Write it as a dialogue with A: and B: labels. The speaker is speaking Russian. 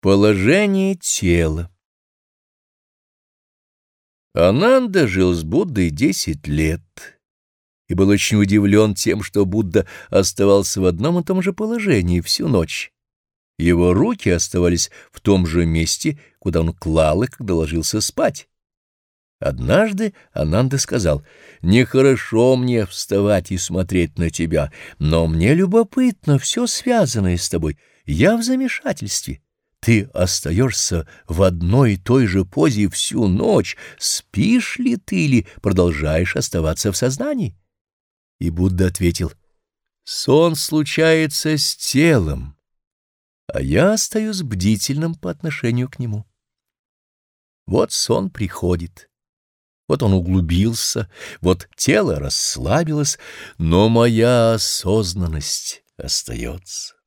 A: Положение тела Ананда жил с Буддой десять лет и был очень удивлен тем, что Будда оставался в одном и том же положении всю ночь. Его руки оставались в том же месте, куда он клал их, когда ложился спать. Однажды Ананда сказал, «Нехорошо мне вставать и смотреть на тебя, но мне любопытно все связанное с тобой. Я в замешательстве». Ты остаешься в одной и той же позе всю ночь, спишь ли ты или продолжаешь оставаться в сознании? И Будда ответил, сон случается с телом, а я остаюсь бдительным по отношению к нему. Вот сон приходит, вот он углубился, вот тело расслабилось, но моя осознанность остается.